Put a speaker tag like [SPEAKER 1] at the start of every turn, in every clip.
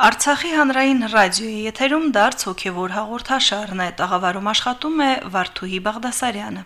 [SPEAKER 1] Արցախի հանրային ռադիոյի եթերում դարձ հոգևոր հաղորդաշարն է, տաղավարում աշխատում է Վարդուհի Բաղդասարյանը։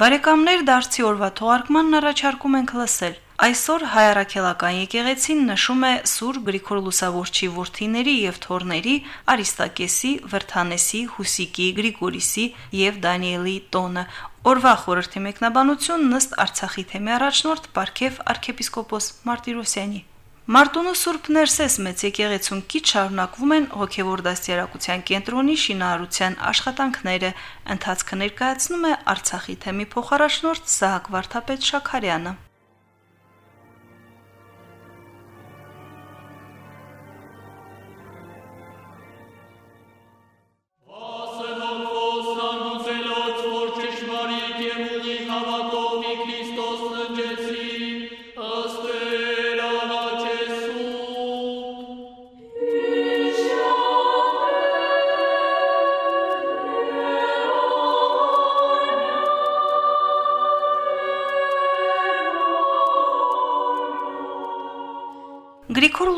[SPEAKER 1] Բարեկամներ դարձի օրվա թողարկմանն առաջարկում ենք լսել։ Այսօր հայարակելական եկեղեցին նշում է Սուրբ Գրիգոր Լուսավորչի որդիների եւ թորների Արիստակեսի, Վրթանեսի, Հուսիկի, Գրիգորիսի եւ Դանիելի տոնը։ Օրվա խորհրդի մեկնաբանություն ըստ Արցախի թեմի առաջնորդ Պարքև arczepiskopos Մարտիրոսյանի։ Մարտունու Սուրբ Ներսես մեծ եկեղեցուն քիչ շարունակվում են հոգևոր դաստիարակության կենտրոնի շինարարության աշխատանքները։ Ընթացքը ներկայացնում է Արցախի թեմի փոխարաշնորհ Սահակ Վարդապետ Շաքարյանը։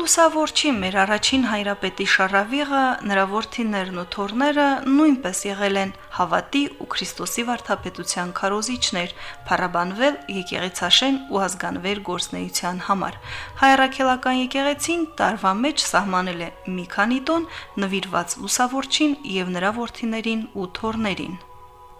[SPEAKER 1] Գրիգոր Լուսավորչի մեր առաջին հայրապետի Շարավիղը, նրա որդիներն ու թորները նույնպես եղել են հավատի ու Քրիստոսի վարդապետության քարոզիչներ, փառաբանվել եկեղեցաշեն ու ազգանվեր գործնեության համար։ Հայրաքելական եկեղեցին տարվա մեջ սահմանել է մի քանի տոն նվիրված Լուսավորչին եւ նրա որդիներին ու թորներին։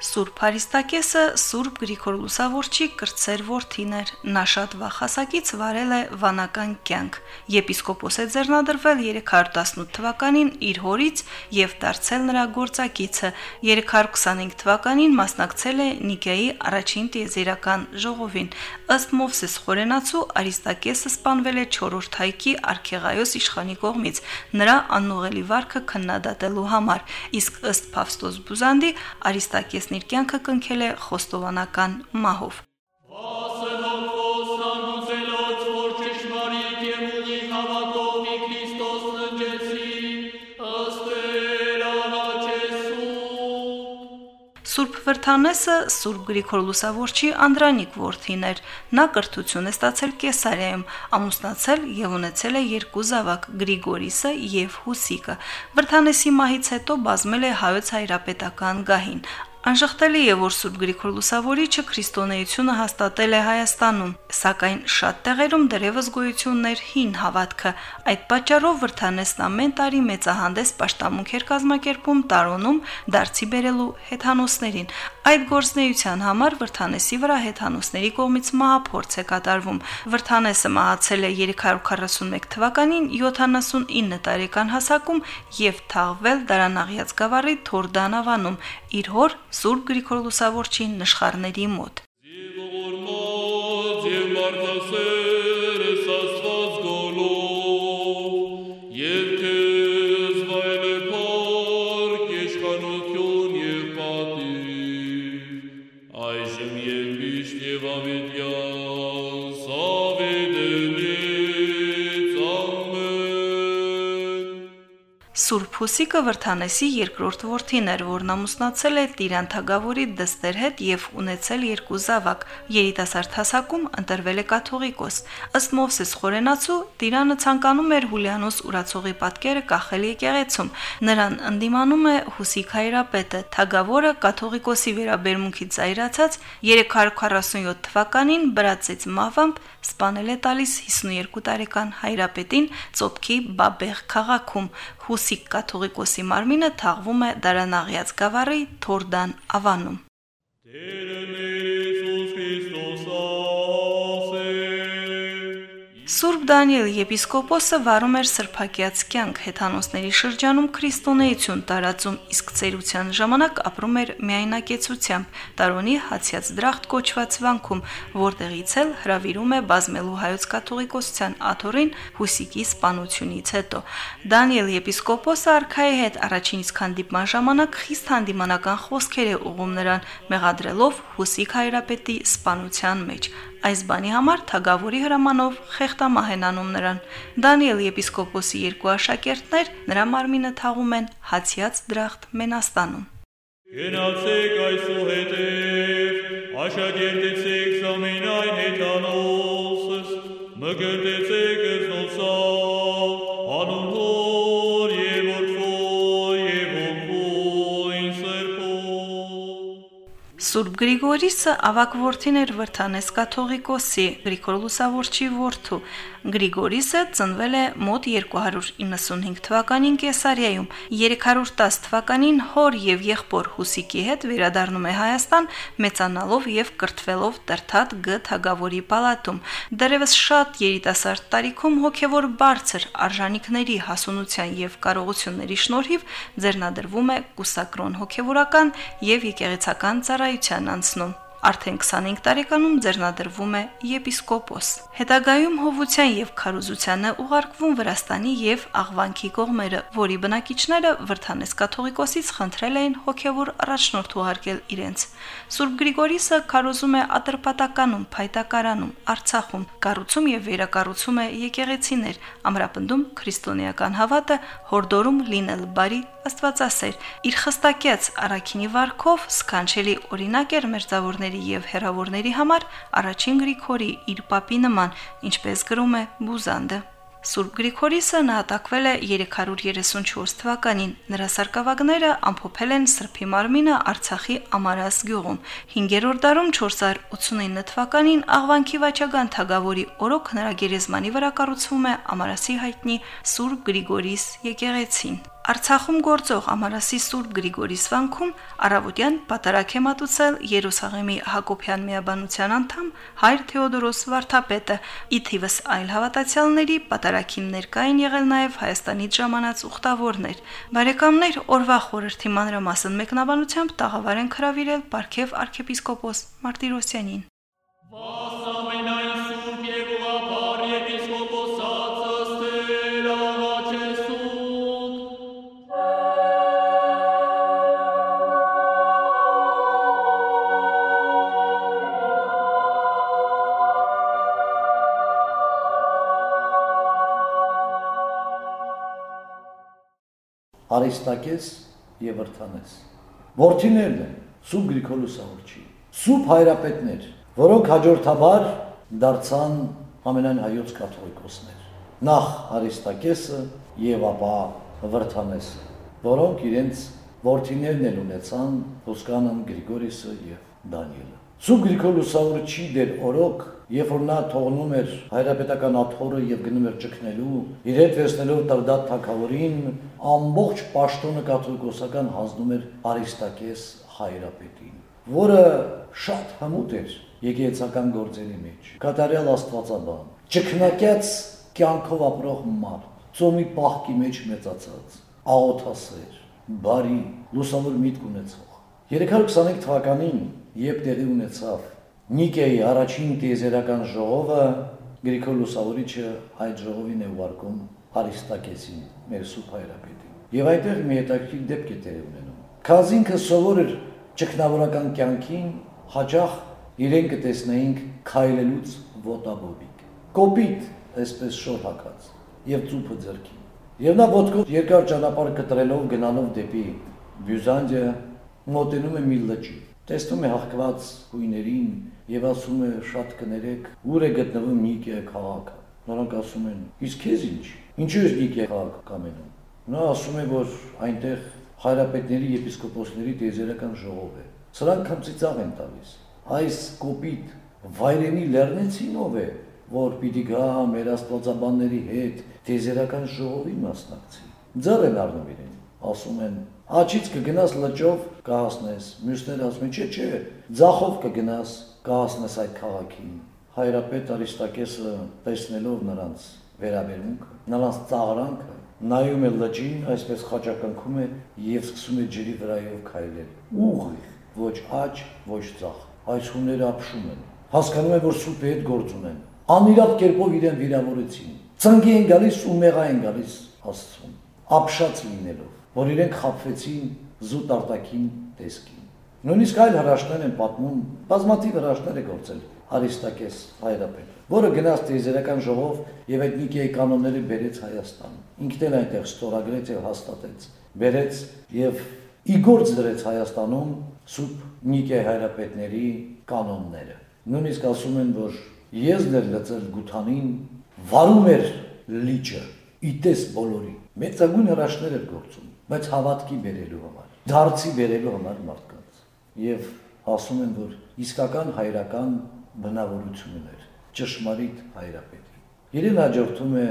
[SPEAKER 1] Սուրբ Հարիստակեսը Սուրբ Գրիգոր Լուսավորչի կրծեր որդին էր։ Նա շատ վաղ հասակից վարել է վանական կյանք։ Եպիսկոպոս է ձեռնադրվել 318 թվականին իր հորից եւ դարձել նրա գործակիցը։ 325 թվականին մասնակցել է Նիկեայի առաջին տիեզերական ժողովին։ Ըստ Մովսես Խորենացու Արիստակեսը սպանվել է 4-րդ հայքի Արքեղայոս իշխանի կողմից. Նրա անուղելի վարքը քննադատելու համար։ Իսկ ըստ Փավստոս Բուզանդի Արիստակեսն իր կյանքը կնքել է խոստովանական մահով։ Սուրբ Վրթանեսը Սուրբ Գրիգոր Լուսավորչի Անդրանիկ որդին էր։ Նա կրթություն է ստացել Կեսարիայում, ամուսնացել եւ ունեցել է երկու զավակ՝ Գրիգորիսը եւ Հուսիկը։ Վրթանեսի մահից հետո բազմել է հայոց հայրապետական գահին։ Անժխտելի է, որ Սուրբ Գրիգոր Լուսավորիչը քրիստոնեությունը հաստատել է Հայաստանում, սակայն շատ տեղերում դեռևս գոյություններ հին հավատքը։ Այդ պատճառով Վրթանեսն ամեն տարի մեծահանդես պաշտամունք էր կազմակերպում տարոնում դարձի բերելու հեթանոսներին։ Այդ գործնեության համար Վրթանեսի վրա հեթանոսների կողմից մահափորձ է կատարվում։ Վրթանեսը մահացել է 341 թվականին 79 տարեկան հասակում եւ թաղվել Դարանաղյաց գավառի Թորդանավանում իր հոր Սուրբ Գրիգոր Լուսավորչի նշխարների մոտ։ Եվ եւ Հուսիկը Վրթանեսի երկրորդ որդին էր, որն ամուսնացել է Տիրան Թագավորի դստեր հետ եւ ունեցել երկու զավակ։ Երիտասարդ հասակում ընտրվել է կաթողիկոս։ Ըստ Մովսես Խորենացու Տիրանը ցանկանում էր Հուլիանոս Ուրացողի պատկերը կախել եկեղեցում։ Նրան ընդդիմանում է Հուսիկ հայրապետը։ Թագավորը կաթողիկոսի վերաբերմունքից զայրացած 347 թվականին բրացեց մահվամբ սպանել է տալիս 52 տարեկան հայրապետին Ծոփքի Բաբեղ քաղաքում։ Հուսիկ կաթողիկոսի մարմինը թաղվում է Դարանաղյաց գավառի Թորդան ավանում։ Սուրբ Դանիել եպիսկոպոսը վարում էր սրբակյաց կյանք հեթանոսների շրջանում քրիստոնեություն տարածում, իսկ ծերության ժամանակ ապրում էր միայնակեցությամբ, տարոնի հացյաց դրախտ կոչված վանքում, որտեղից էլ հravirում է բազմելու հայոց կաթողիկոսության աթորին Հուսիկի սպանությունից հետո։ Դանիել եպիսկոպոսը արքայի հետ առաջին իսկ հանդիպման ժամանակ խիստ հանդիմանական խոսքեր է ուղում նրան, մեղադրելով Հուսիկ հայրապետի սպանության մեջ։ այս բանի համար թագավորի հրամանով խեղտամահ են անում նրան։ Դանիել եպիսկոպոսի երկու աշակերտներ նրա մարմինը թաղում են հացիած դրախտ Մենաստանում։
[SPEAKER 2] Գնացեք այսուհետև, աշակերտեցեք ամենայն հետանոսս, մգրտեցեք
[SPEAKER 1] Սուրբ Գրիգորիսը ավակ որդին էր Վրթանես կաթողիկոսի Գրիգոր Լուսավորչի որդու։ Գրիգորիսը ծնվել է մոտ 295 թվականին Կեսարիայում։ 310 թվականին հոր եւ եղբոր Հուսիկի հետ վերադառնում է Հայաստան, մեծանալով եւ կրթվելով Տրթատ Գ. Թագավորի պալատում։ Դերևս շատ երիտասարդ տարիքում հոգեվոր բարձր արժանինքների հասունության եւ կարողությունների շնորհիվ ձեռնադրվում է կուսակրոն հոգեվորական եւ եկեղեցական ծառայության անցնում արդեն 25 տարեկանում ձեռնադրվում է եպիսկոպոս։ Հետագայում հովության եւ քարոզությանը ուղարկվում Վրաստանի եւ Աղվանքի կողմերը, որի բնակիչները Վրթանես կաթողիկոսից խնդրել էին հոգեվոր առաջնորդ ուղարկել իրենց։ Սուրբ Գրիգորիսը քարոզում է Ատրպատականում, Փայտակարանում, Արցախում, կառուցում եւ վերակառուցում է եկեղեցիներ, ամրապնդում քրիստոնեական հավատը, հորդորում լինել բարի Աստվածասեր։ Իր խստակյաց Արաքինի վարքով սքանչելի օրինակ էր մերձավորների եւ հերավորների համար առաջին Գրիգորի իր պապի նման, ինչպես գրում է Բուզանդը։ Սուրբ Գրիգորիսը նահատակվել է 334 թվականին։ Նրա սարկավագները ամփոփել են Սրբի մարմինը Արցախի Ամարաս գյուղում։ 5-րդ դարում 489 թվականին Աղվանքի Վաչագան թագավորի օրոք նրա գերեզմանի վրա կառուցվում է Ամարասի հայտնի Սուրբ Գրիգորիս եկեղեցին։ Արցախում գործող Ամարասի Սուրբ Գրիգորի Սվանքում առավոտյան պատարակ է մատուցել Երուսաղեմի Հակոբյան միաբանության անդամ Հայր Թեոդորոս Վարդապետը։ Ի թիվս այլ հավատացյալների պատարակին ներկային եղել նաև Հայաստանից ժամանած ուխտավորներ։ Բարեկամներ օրվա խորհրդի մանրամասն մեկնաբանությամբ տաղավար են հրավիրել Պարքև arczepiskopos Մարտիրոսյանին։
[SPEAKER 2] Վասամենայն սուրբ
[SPEAKER 3] Արիստակես եւ Վրթանես։ Որդիներն են Սուրբ Գրիգոր Լուսավորչի։ Սուրբ հայրապետներ, որոնք հաջորդաբար դարձան ամենայն հայոց կաթողիկոսներ։ Նախ Արիստակեսը եւ ապա Վրթանեսը, որոնք իրենց որդիներն էլ ունեցան Հոսկանան Գրիգորիսը եւ Դանիելը։ Սուրբ Գրիգոր Լուսավորչի դեր օրոք, երբ որ նա թողնում էր հայրապետական աթոռը եւ գնում էր ճգնելու, իր հետ վերցնելով Տրդատ թագավորին, ամբողջ պաշտոնը կաթողիկոսական հանձնում էր Արիստակես հայրապետին, որը շատ հմուտ էր եկեղեցական գործերի մեջ։ Կատարյալ Աստվածաբան, ճգնակած կյանքով ապրող մարդ, ծոմի պահքի մեջ մեծացած, աղոթասեր, բարի, լուսավոր միտք ունեցող։ 325 թվականին, երբ տեղի ունեցավ Նիկեի առաջին տիեզերական ժողովը, Գրիգոր Լուսավորիչը այդ ժողովին է ուղարկում Արիստակեսին, մեր սուրբ հայրապետին։ Եվ այնտեղ մի հետաքրքիր դեպք է տեղի ունենում։ Քազինքը սովոր էր ճգնավորական կյանքին հաջող իրեն կտեսնեինք քայլելուց ոտաբոբիկ։ Կոպիտ, այսպես շոր հակած եւ ծուփը ձեռքին։ Եվ նա ոտքով երկար ճանապարհ կտրելով գնալով դեպի Բյուզանդիա մոտենում է մի լճի։ Տեսնում է հաղկված գույներին եւ ասում է շատ կներեք, ուր է գտնվում Նիկիա քաղաքը։ Նրանք ասում են. «Իսկ քեզ ինչ։ Ինչու ես Նիկիա քաղաքը կամենում»։ Նա ասում է, որ այնտեղ հայրապետների եպիսկոպոսների տեզերական ժողով է։ Սրանք քմծիծաղ են տալիս։ Այս կոպիտ վայրենի լեռնեցին ով է, որ պիտի գա մեր աստվածաբանների հետ տեզերական ժողովի մասնակցի։ Ձեռ են առնում իրեն, ասում են Աչից կգնաս լճով կհասնես, մյուսները ասում են, չէ, չէ, ձախով կգնաս, կհասնես այդ քաղաքին։ Հայրապետ Արիստակեսը տեսնելով նրանց վերաբերմունքը, նրանց ծաղրանքը, նայում է լճին, այսպես խաչակնքում է եւ սկսում է ջրի վրայով քայլել։ Ուղիղ, ոչ աճ, ոչ ծախ։ Այս հունները ապշում են։ Հասկանում են, որ սուպի հետ գործ ունեն։ Անիրավ կերպով իրեն վիրավորեցին։ Ծնգի են գալիս ու մեղա են գալիս Աստծուն։ Ապշած լինելով որ իրենք խապվեցին զուտ արտակին տեսքին։ Նույնիսկ այլ հրաշներ են պատմում, բազմաթիվ հրաշներ է գործել Արիստակես հայրապետը, որը գնաց տիեզերական ժողով եւ Նիկեի կանոնները բերեց Հայաստան։ Ինքն էլ այնտեղ ստորագրեց եւ հաստատեց, բերեց եւ իգործ դրեց Հայաստանում սուրբ Նիկեի հայրապետների կանոնները։ Նույնիսկ ասում են, որ եզներ լծել գութանին վարում էր լիճը, իտես բոլորի։ Մեծագույն հրաշներ էր գործում, բայց հավատքի բերելու համար, դարձի բերելու համար մարդկանց։ Եվ ասում են, որ իսկական հայրական բնավորություն էր, ճշմարիտ հայրապետի։ Իրեն հաջորդում է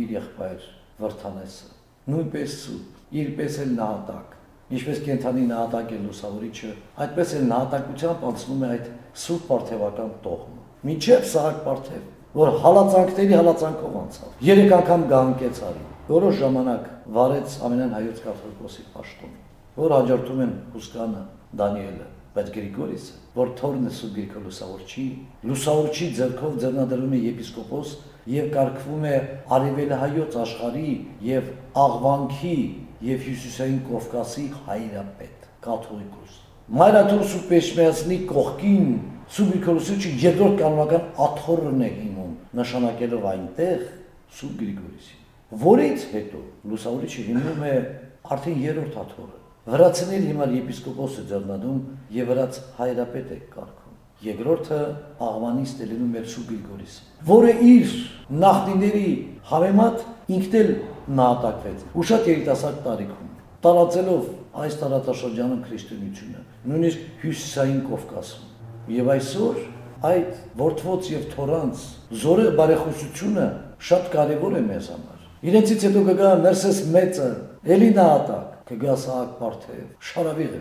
[SPEAKER 3] իր եղբայր Վրթանեսը, նույնպես սուտ, իրպես էլ նահատակ, ինչպես կենթանի նահատակ է լուսավորիչը, այդպես էլ նահատակությամբ անցնում է այդ սուրբ պարթևական տողմը։ Մինչև Սահակ պարթև, որ հալածանքների հալածանքով անցավ։ Երեք անգամ գանկեց արի։ Որոշ ժամանակ վարեց ամենայն հայոց կաթողիկոսի պաշտոնը, որ հաջորդում են Հուսկանը, Դանիելը, բայց Գրիգորիսը, որ թորն է Սուրբ Գրիգոր Լուսավորչի, Լուսավորչի ձեռքով ձեռնադրում է եպիսկոպոս եւ կարգվում է արևելահայոց աշխարհի եւ աղվանքի եւ հյուսիսային Կովկասի հայրապետ, կաթողիկոս։ Մայրաթոր Սուրբ Պեշմեացնի կողքին Սուրբ Գրիգոր Լուսավորչի երկրորդ կանոնական աթոռն է հիմում, նշանակելով այնտեղ Սուրբ Գրիգորիսին։ Որից հետո լուսավորիչը հիմնում է արդեն երրորդ աթոռը։ Վրացիների հիմար եպիսկոպոս է ձեռնադում եւ վրաց հայրապետ է կարգում։ Երկրորդը աղվանի ստելելու Մերսու Գրիգորիս, որը իր նախնիների հավեմատ ինքն էլ նահատակվեց։ Ու շատ երիտասարդ տարիքում տարածելով այս տարածաշրջանում քրիստոնեությունը, նույնիսկ հյուսիսային Կովկասում։ Եվ այսօր այդ ворթվոց եւ թորանց զորը բարեխոսությունը շատ կարեւոր է մեզ համար։ Իրենցից հետո կգա Ներսես մեծը, Էլինա ատակ, կգա Սահակ Պարթև, Շարավիղը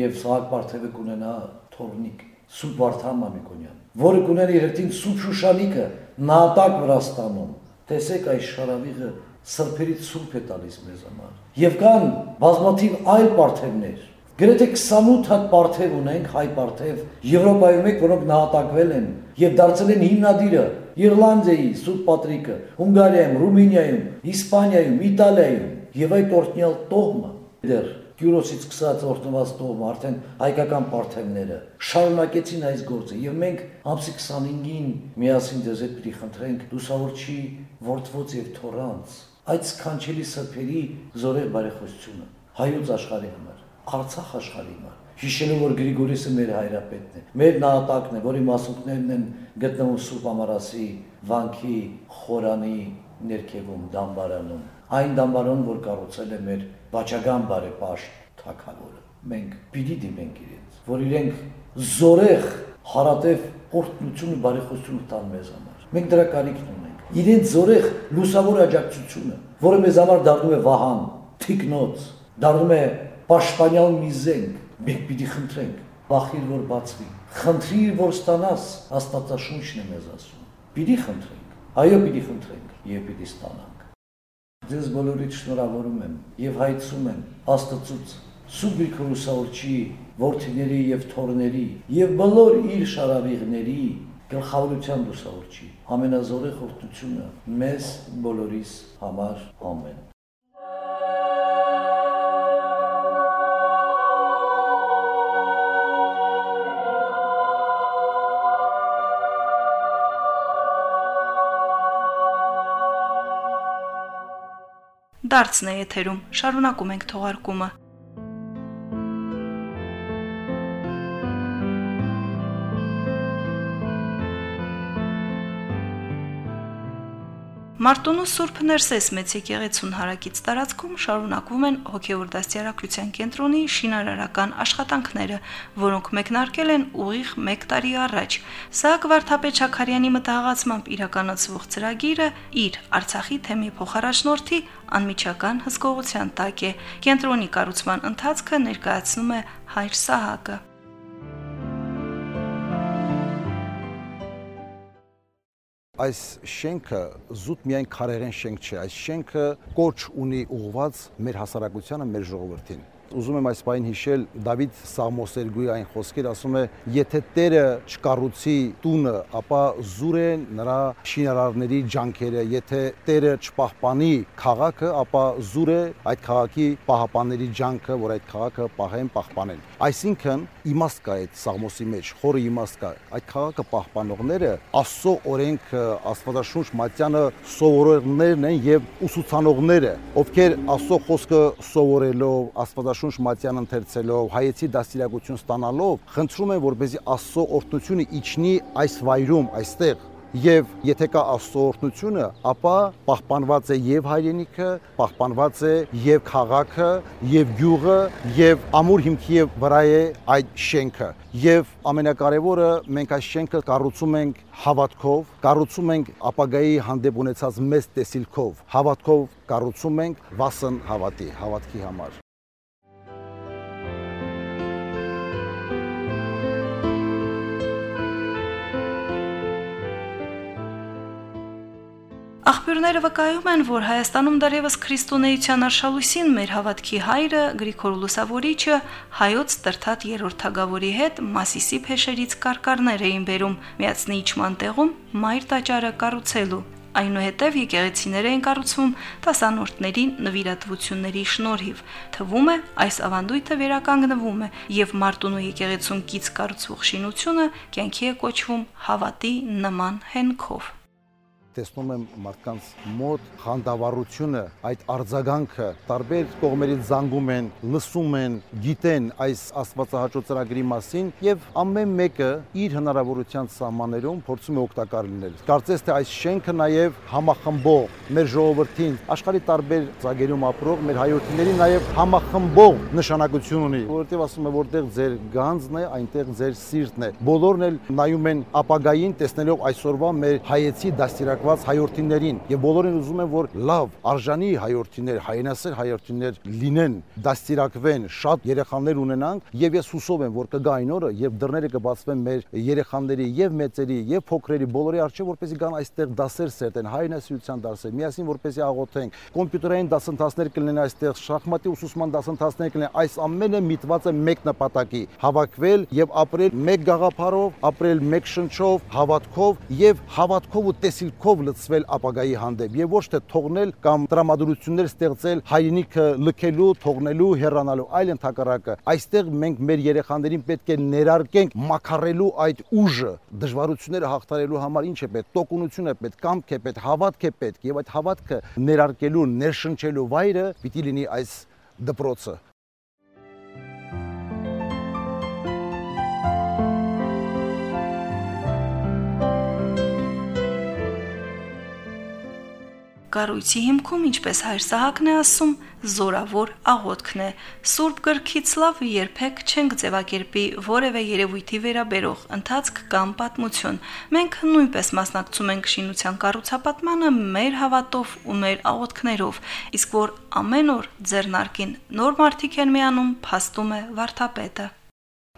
[SPEAKER 3] եւ Սահակ Պարթևը կունենա Թորնիկ, Սուրբ Վարդան Մամիկոնյան, որը կունենա իր հետին Սուրբ Շուշանիկը նահատակ Վրաստանում։ Տեսեք այս Շարավիղը սրբերից սուրբ է տալիս մեզ համար։ Եվ կան բազմաթիվ այլ պարթևներ։ Գրեթե 28 հատ պարթև ունենք, հայ պարթև, Եվրոպայում եք, որոնք նահատակվել են եւ դարձել են հիմնադիրը Իռլանդիայի Սուրբ Պատրիկը, Հունգարիայում, Ռումինիայում, Իսպանիայում, Իտալիայում եւ այդ օրտնյալ տոհմը դեռ Գյուրոսից սկսած օրտնված տոհմը արդեն հայկական պարթենները շարունակեցին այս գործը եւ մենք ամսի 25-ին միասին դեզ այդ պիտի խնդրենք լուսավորչի ворթվոց եւ թորանց այդ սքանչելի սփերի զորեղ բարեխոսությունը հայոց աշխարհի համար Արցախ աշխարհի համար հիշելու որ Գրիգորիսը մեր հայրապետն է մեր նահատակն է որի մասունքներն են գտնվում Սուրբ Ամարասի վանքի խորանի ներքևում դամբարանում այն դամբարանում որ կառուցել է մեր վաճական բարեպաշտ թակավորը։ Մենք պիտի դիմենք իրենց, որ իրենք զորեղ հարատև օրտնություն ու բարեխոսություն տան մեզ համար։ Մենք դրա կարիքն ունենք։ Իրենց զորեղ լուսավոր աջակցությունը, որը մեզ համար դառնում է վահան, թիկնոց, դառնում է պաշտպանյալ մի զենք, մենք պիտի խնդրենք, բախիր որ բացվի, խնդրիր որ ստանաս, աստվածաշունչն է մեզ ասում։ Պիտի խնդրենք, այո պիտի խնդրենք եւ պիտի ստանանք։ Ձեզ բոլորիդ շնորհավորում եմ եւ հայցում եմ Աստծուց Սուբիկ Ռուսավորչի, որդիների եւ թորների եւ բոլոր իր շարավիղների գլխավորության լուսավորչի ամենազորե խորտությունը մեզ բոլորիս համար ամեն
[SPEAKER 1] Դարձն է եթերում։ Շարունակում ենք թողարկումը։ Մարտունու Սուրբ Ներսես մեծ եկեղեցուն հարակից տարածքում շարունակվում են հոգևոր դաստիարակության կենտրոնի շինարարական աշխատանքները, որոնք մեկնարկել են ուղիղ 1 տարի առաջ։ Սա Գվարդապետ Շաքարյանի մտահղացմամբ իրականացվող ծրագիրը իր Արցախի թեմի փոխարաշնորթի անմիջական հսկողության տակ է։ Կենտրոնի կառուցման ընթացքը ներկայացնում է Հայր Սահակը։
[SPEAKER 4] այս շենքը զուտ միայն քարերեն շենք չէ, այս շենքը կորչ ունի ուղված մեր հասարակությանը, մեր ժողովրդին։ ուզում եմ այս բային հիշել Դավիթ Սաղմոսերգուի այն խոսքեր, ասում է. «Եթե Տերը չկառուցի տունը, ապա զուր են նրա շինարարների ջանքերը, եթե Տերը չպահպանի քաղաքը, ապա զուր է այդ քաղաքի պահապանների ջանքը, որ այդ քաղաքը պահեն, պահպանեն»։ Այսինքն իմաստ կա այդ Սաղմոսի մեջ, խորը իմաստ կա։ Այդ քաղաքը պահպանողները Աստծո օրենքը, Աստվածաշունչ մատյանը սովորողներն են եւ ուսուցանողները, ովքեր Աստծո խոսքը սովորելով, Աստվածաշունչ մատյան ընթերցելով, հայեցի դաստիարակություն ստանալով, խնդրում են, որպեսզի Աստծո օրհնությունը իջնի այս վայրում, այստեղ Եվ եթե կա Աստծո օրհնությունը, ապա պահպանված է եւ հայրենիքը, պահպանված է եւ քաղաքը, եւ գյուղը, եւ ամուր հիմքի վրա է այդ շենքը։ Եվ ամենակարևորը մենք այս շենքը կառուցում ենք հավատքով, կառուցում ենք ապագայի հանդեպ ունեցած մեծ տեսիլքով, հավատքով կառուցում ենք վասն հավատի, հավատքի համար։
[SPEAKER 1] Աղբյուրները վկայում են, որ Հայաստանում դեռևս քրիստոնեության արշալույսին մեր հավատքի հայրը Գրիգոր Լուսավորիչը հայոց տրթատ երրորդ թագավորի հետ Մասիսի փեշերից կարկառներ էին բերում միացնի իջման տեղում մայր տաճարը կառուցելու։ Այնուհետև եկեղեցիներ էին կառուցվում տասանորդների նվիրատվությունների շնորհիվ։ Թվում է, այս ավանդույթը վերականգնվում է եւ Մարտունու եկեղեցուն կից կառուցվող շինությունը կյանքի է կոչվում հավատի նման հենքով
[SPEAKER 4] տեսնում եմ մարդկանց մոտ խանդավառությունը, այդ արձագանքը, տարբեր կողմերից զանգում են, լսում են, գիտեն այս աստվածահաճո ծրագրի մասին եւ ամեն մեկը իր հնարավորության սահմաններում փորձում է օգտակար լինել։ Կարծես թե այս շենքը նաեւ համախմբող մեր ժողովրդին, աշխարհի տարբեր ծագերում ապրող մեր հայրենիների նաեւ համախմբող նշանակություն ունի, որովհետեւ ասում է որտեղ ձեր գանձն է, այնտեղ ձեր սիրտն է։ Բոլորն էլ նայում են ապագային տեսնելով այսօրվա մեր հայեցի դաստիարակ հրապարակված հայրենիներին եւ բոլորին ուզում են որ լավ արժանի հայրենիներ, հայրենասեր հայրենիներ լինեն, դաստիարակվեն, շատ երեխաներ ունենանք եւ ես հուսով եմ որ կգա այն օրը եւ դռները կբացվեն մեր երեխաների եւ մեծերի եւ փոքրերի բոլորի առջեւ որպեսզի գան այստեղ դասեր սերտեն հայրենասիրության դասեր, միասին որպեսզի աղոթենք, կոմպյուտերային դասընթացներ կլինեն այստեղ, շախմատի ուսուցման դասընթացներ կլինեն, այս ամենը միտված է մեկ նպատակի՝ հավաքվել եւ ապրել մեկ գաղափարով, ապրել մեկ շնչով, հավատքով եւ հավատքով ու տեսիլքով ոգով լցվել ապագայի հանդեպ եւ ոչ թե թողնել կամ տրամադրություններ ստեղծել հայրենիքը լքելու, թողնելու, հեռանալու, այլ ընդհակառակը։ Այստեղ մենք մեր երեխաներին պետք է ներարկենք մակարելու այդ ուժը, դժվարությունները հաղթարելու համար ինչ է պետք, տոկունություն է պետք, կամք է պետք, հավատք է պետք եւ այդ հավատքը ներարկելու, ներշնչելու վայրը պիտի լինի այս դպրոցը
[SPEAKER 1] Կառույցի հիմքում, ինչպես հայր Սահակն է ասում, զորավոր աղոթքն է։ Սուրբ գրքից լավ երբեք չենք ձևակերպի որևէ երևույթի վերաբերող ընթացք կամ պատմություն։ Մենք նույնպես մասնակցում ենք շինության կառուցապատմանը մեր հավատով ու մեր աղոթքներով, իսկ որ ամեն օր ձեռնարկին նոր մարդիկ են միանում, փաստում է վարդապետը։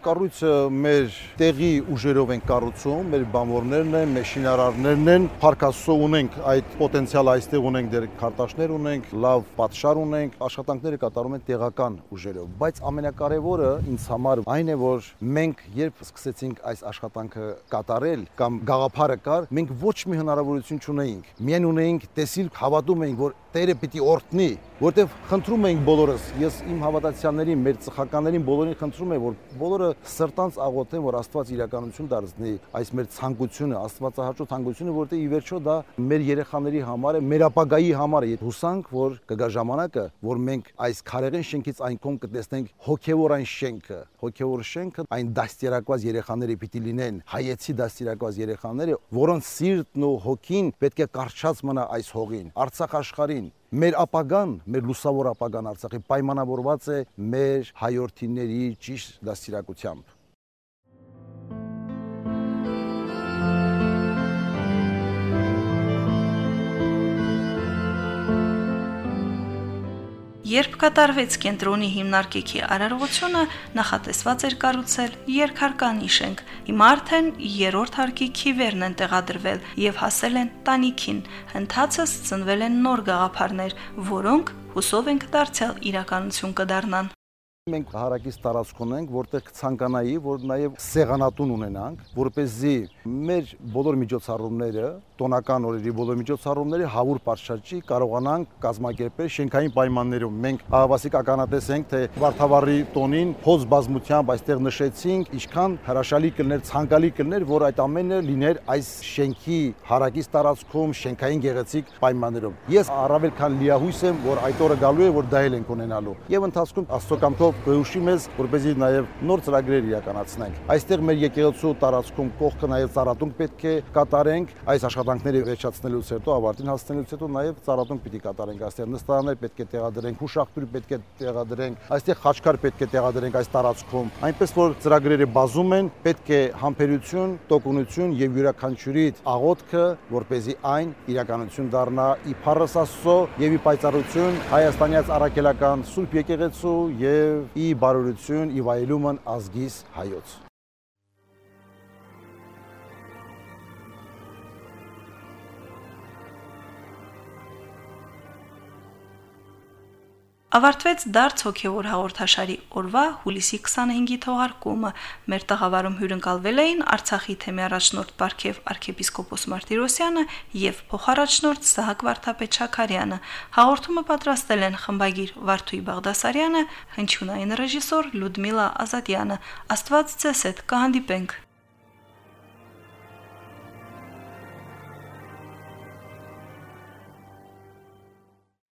[SPEAKER 4] Կառույցը մեր տեղի ուժերով են կառուցում, մեր բանվորներն են, մեր շինարարներն են, Փարքասո ունենք այդ պոտենցիալը այստեղ ունենք, դեր քարտաշներ ունենք, լավ պատշար ունենք, աշխատանքները կատարում են տեղական ուժերով, բայց ամենակարևորը ինձ համար այն է, որ մենք երբ սկսեցինք այս աշխատանքը կատարել կամ գաղափարը կար, մենք ոչ մի հնարավորություն չունեինք։ Միայն ունեինք տեսիլ հավատում էինք, որ Տերը պիտի օրհնի, որտեվ խնդրում էինք բոլորս, ես իմ հավատացյալներին, մեր ծխականներին բոլորին խնդրում եմ, որ բոլորը սրտանց աղոթեն, որ Աստված իրականություն դարձնի այս մեր ցանկությունը, Աստվածահաճո ցանկությունը, որտեղ ի վերջո դա մեր երեխաների համար է, մեր ապագայի համար է։ Հուսանք, որ կգա ժամանակը, որ մենք այս քարեղեն շենքից այն կողմ կտեսնենք հոգևոր այն շենքը, հոգևոր շենքը այն դաստիարակված երեխաները պիտի լինեն, հայեցի դաստիարակված երեխաները, որոնց սիրտն ու հոգին պետք է կարճած մնա այս հողին, Արցախ աշխարհին Մեր ապագան, մեր լուսավոր ապագան Արցախի պայմանավորված է մեր հայրենիների ճիշտ դաստիարակությամբ։
[SPEAKER 1] Երբ կատարվեց կենտրոնի հիմնարկիքի արարողությունը, նախատեսված էր կառուցել երկհարկանի շենք։ Հիմա արդեն երրորդ հարկի քիվերն են տեղադրվել եւ հասել են տանիքին։ Հնդածս ծնվել են նոր գաղափարներ, որոնք հուսով ենք դարձյալ իրականություն կդառնան։
[SPEAKER 4] Մենք հարակից տարածքում ենք, որտեղ ցանկանայի, որ նաև սեղանատուն ունենանք, որ เป զի մեր բոլոր միջոցառումները, տոնական օրերի բոլոր միջոցառումները հավուր պատշաճի կարողանանք կազմակերպել շենքային պայմաններում։ Մենք ահավասիկ ականատես ենք, թե Վարդավառի տոնին փոզ բազմությամբ այստեղ նշեցինք, ինչքան հրաշալի կլներ, ցանկալի կլներ, որ այդ ամենը լիներ այս շենքի հարակից տարածքում, շենքային գեղեցիկ պայմաններում։ Ես առավել քան լիահույս եմ, որ այդ օրը գալու է, որ դա էլ ենք ունենալու։ Եվ ընթացքում աստծո կամքով Եվ գոյուշի մեզ, որպեսզի նաև նոր ծրագրեր իրականացնենք։ Այստեղ մեր եկեղեցու տարածքում կողքը նաև ծառատունք պետք է կատարենք, այս աշխատանքները վերջացնելուց հետո, ավարտին հասնելուց հետո նաև ծառատունք պիտի կատարենք։ Այստեղ նստարաններ պետք է տեղադրենք, հուշախտուր պետք է տեղադրենք, այստեղ խաչքար պետք է տեղադրենք այս տարածքում։ Այնպես որ ծրագրերը բազում են, պետք է համբերություն, տոկունություն եւ յուրաքանչյուրի աղոթքը, որ เป զի այն իրականություն դառնա ի փառս Աստծո եւ ի պայծառություն հայաստանյաց առաքելական Սուրբ եկեղեցու եւ ի բարօրություն ի վայելումն ազգիս հայոց
[SPEAKER 1] Ավարտվեց դարձ հոգևոր հաղորդաշարի օրվա հուլիսի 25-ի թողարկումը։ Մեր տաղավարում հյուրընկալվել էին Արցախի թեմի առաջնորդ Պարքև arczepiskopos Մարտիրոսյանը եւ փոխարաջնորդ Սահակ Վարդապետ Շաքարյանը։ Հաղորդումը պատրաստել են խմբագիր Վարդուի Բաղդասարյանը, հնչյունային ռեժիսոր Լյուդմիլա Ազատյանը։ Աստված ցեսետ կհանդիպենք